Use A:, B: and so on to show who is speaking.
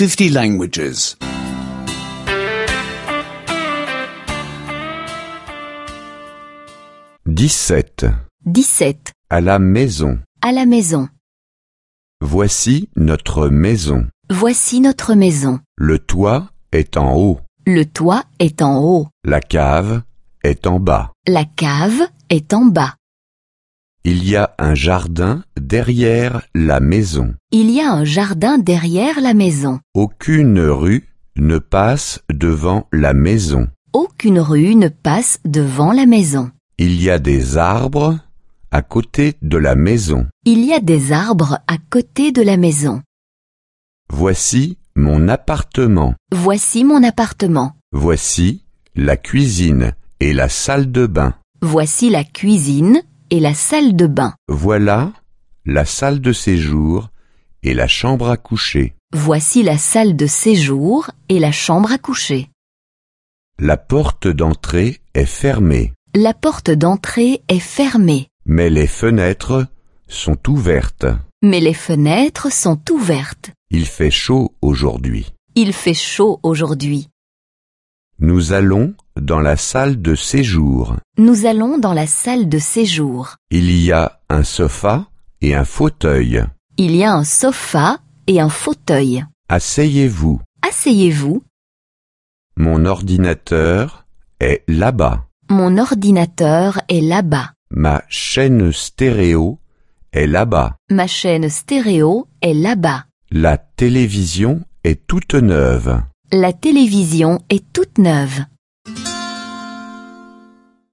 A: 50 languages.
B: 17.
C: 17.
B: À la maison.
C: À la maison.
B: Voici notre maison.
C: Voici notre maison.
B: Le toit est en haut.
C: Le toit est en haut.
B: La cave est en bas.
C: La cave est en bas.
B: Il y a un jardin derrière la maison.
C: Il y a un jardin derrière la maison.
B: Aucune rue ne passe devant la maison.
C: Aucune rue ne passe devant la maison.
B: Il y a des arbres à côté de la maison.
C: Il y a des arbres à côté de la maison.
B: Voici mon appartement.
C: Voici mon appartement.
B: Voici la cuisine et la salle de bain.
C: Voici la cuisine et la salle de bain.
B: Voilà la salle de séjour et la chambre à coucher.
C: Voici la salle de séjour et la chambre à coucher.
B: La porte d'entrée est fermée,
C: La porte d'entrée est fermée,
B: mais les fenêtres sont ouvertes.
C: mais les fenêtres sont ouvertes.
B: Il fait chaud aujourd'hui.
C: Il fait chaud aujourd'hui.
B: Nous allons dans la salle de séjour.
C: Nous allons dans la salle de séjour.
B: Il y a un sofa et un fauteuil.
C: Il y a un sofa et un fauteuil.
B: Asseyez-vous.
C: Asseyez-vous.
B: Mon ordinateur est là-bas.
C: Mon ordinateur est là-bas.
B: Ma chaîne stéréo est là-bas.
C: Ma chaîne stéréo est là-bas.
B: La télévision est toute neuve.
C: La télévision est toute neuve.